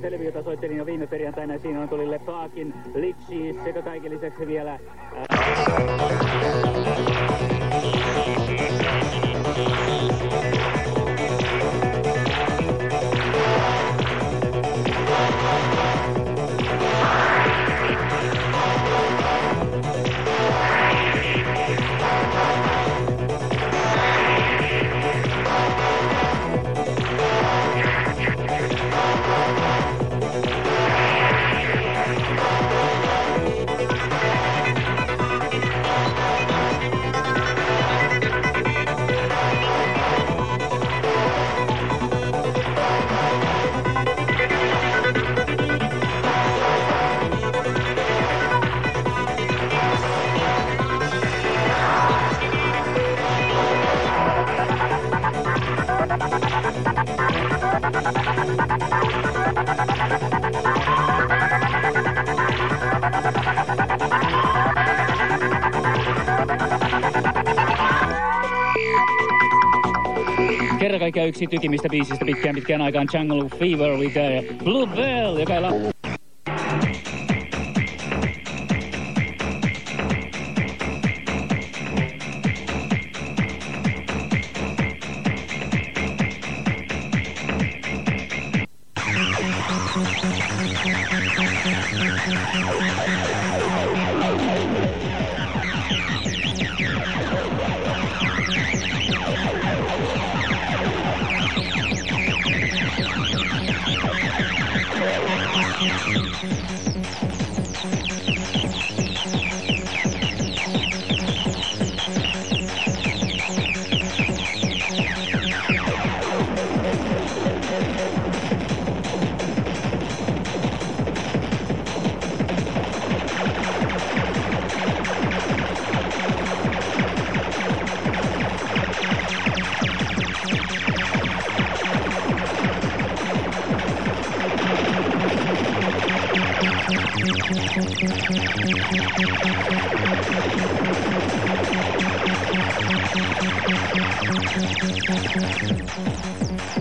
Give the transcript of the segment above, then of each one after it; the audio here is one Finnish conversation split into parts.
tämä on televiota soittelin jo viime perjantaina. Siinä on tuli Lepaakin, Litchi sekä kaiken lisäksi vielä... Ää... yksi tykimistä biisistä pitkään pitkään aikaan. Jungle Fever with uh, Blue Bell, joka ei Thank you.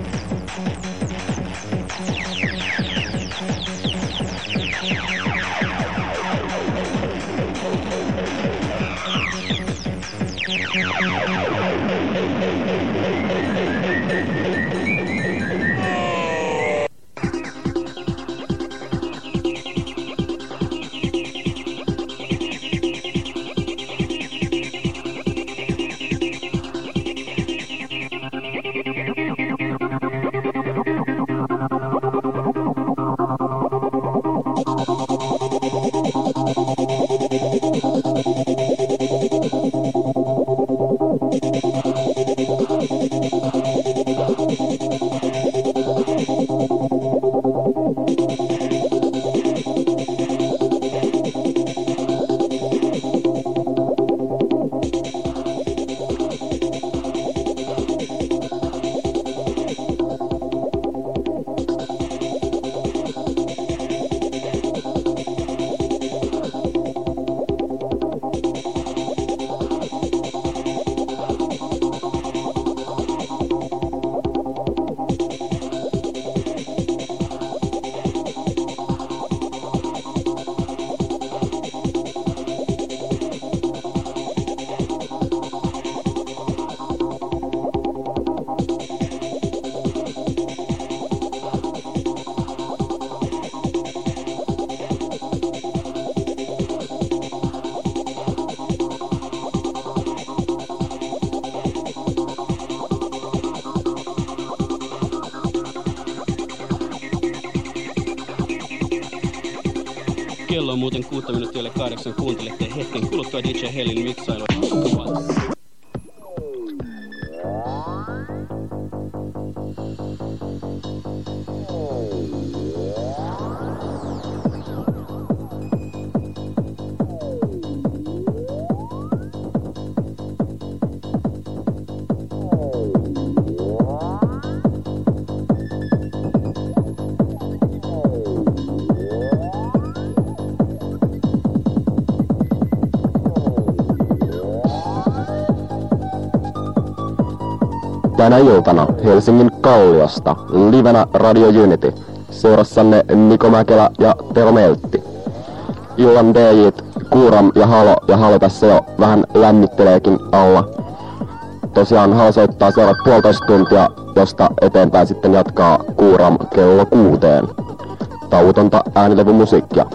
Kello on muuten kuutta minuuttia kahdeksan. Kuuntelette hetken kuluttua DJ Hellin miksailua. Tänä iltana Helsingin Kalliosta livenä Radio Unity. Seurassanne Niko Mäkelä ja Tero Meltti. Illan DJt Kuuram ja Halo ja Halo tässä jo vähän lämmitteleekin alla. Tosiaan Halo soittaa seuraavat puolitoista tuntia, josta eteenpäin sitten jatkaa Kuuram kello kuuteen. Tauotonta äänilevymusiikkia.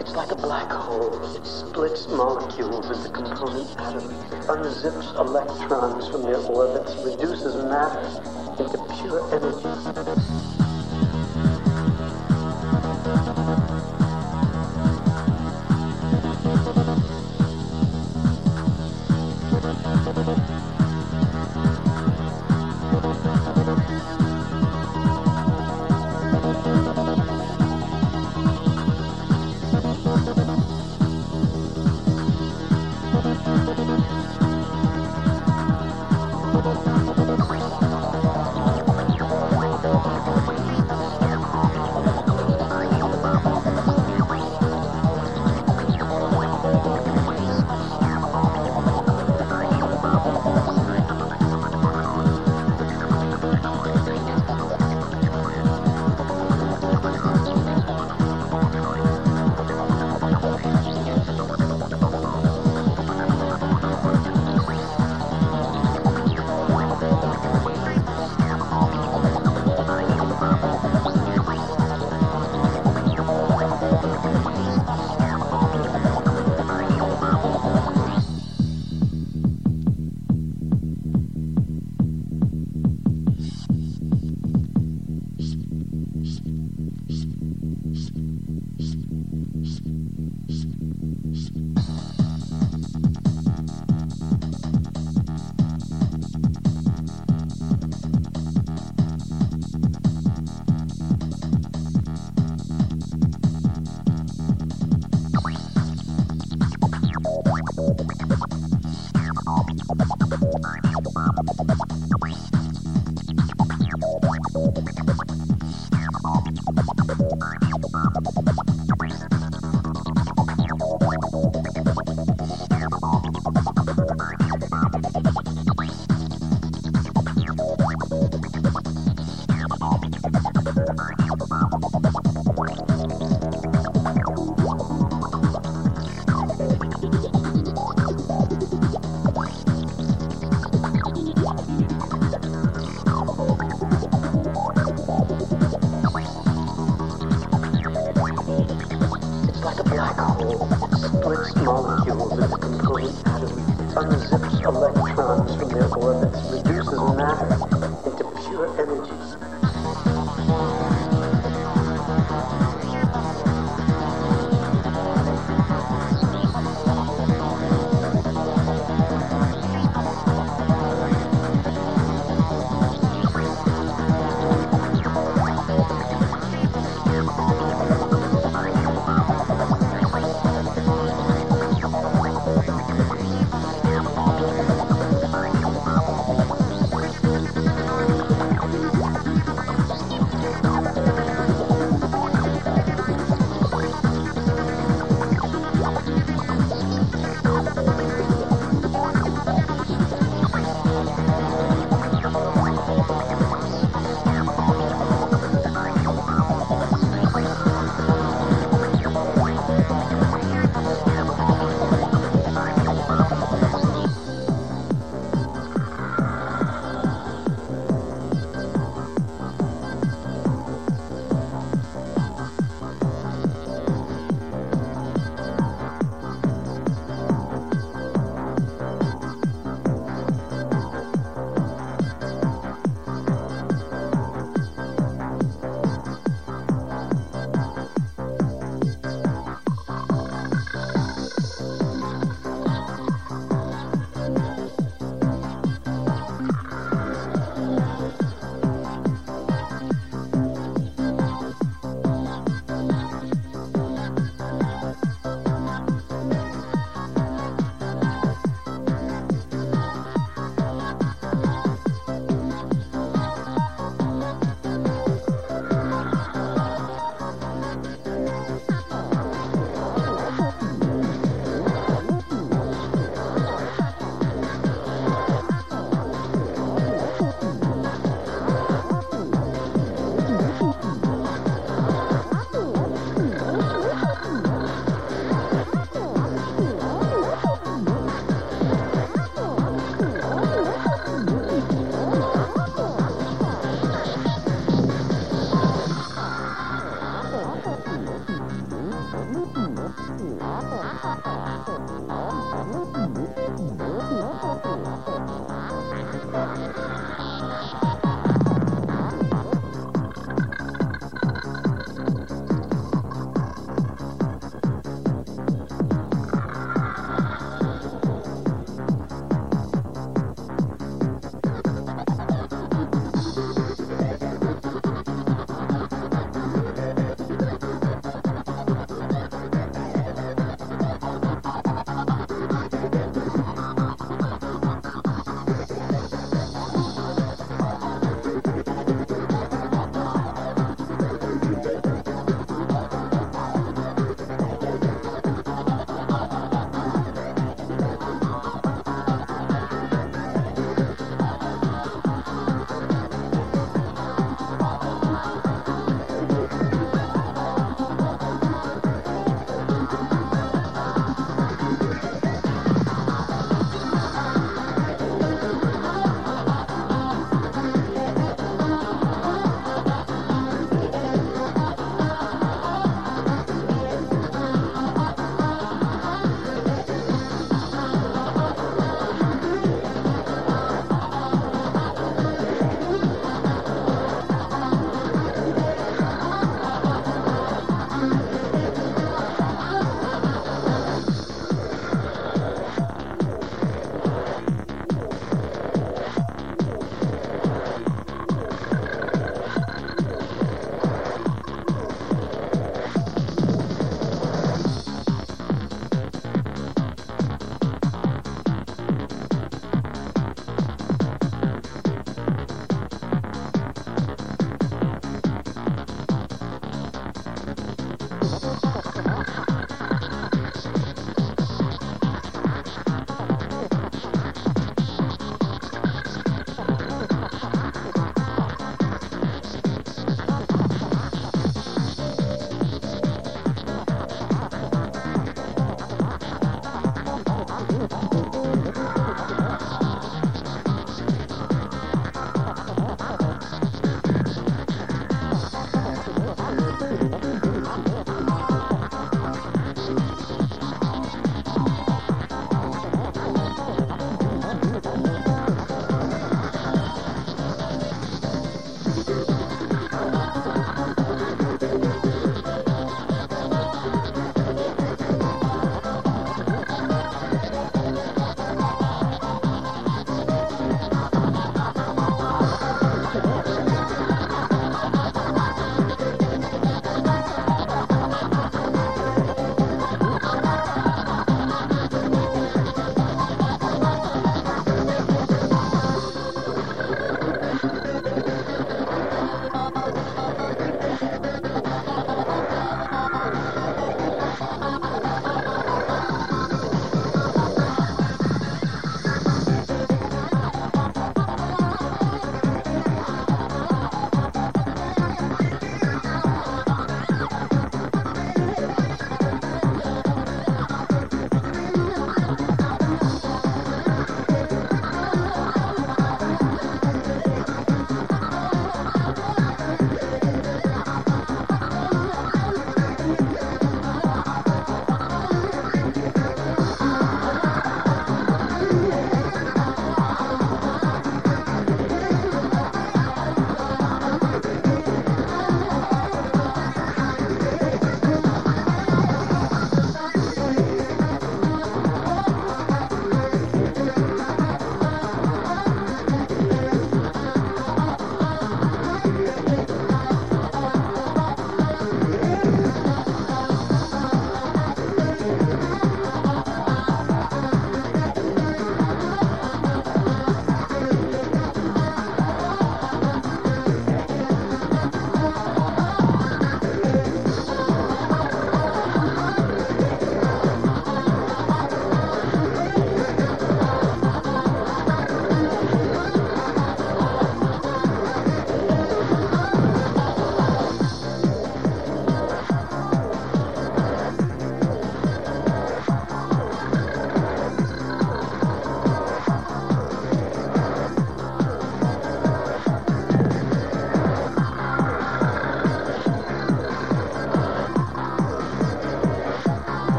It's like a black hole. It splits molecules into component atoms. Unzips electrons from their orbits, reduces matter into pure energy.